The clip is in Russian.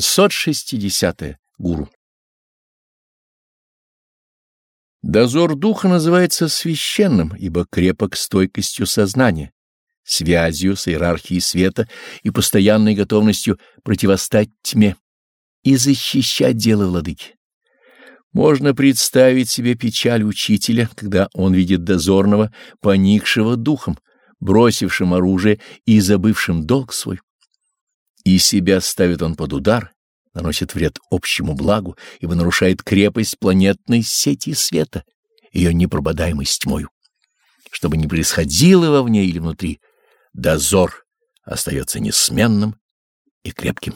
660. -е. Гуру. Дозор духа называется священным, ибо крепок стойкостью сознания, связью с иерархией света и постоянной готовностью противостать тьме и защищать дело владыки. Можно представить себе печаль учителя, когда он видит дозорного, поникшего духом, бросившим оружие и забывшим долг свой. И себя ставит он под удар, наносит вред общему благу, ибо нарушает крепость планетной сети света, ее непрободаемость тьмою. Что бы ни происходило вовне или внутри, дозор остается несменным и крепким.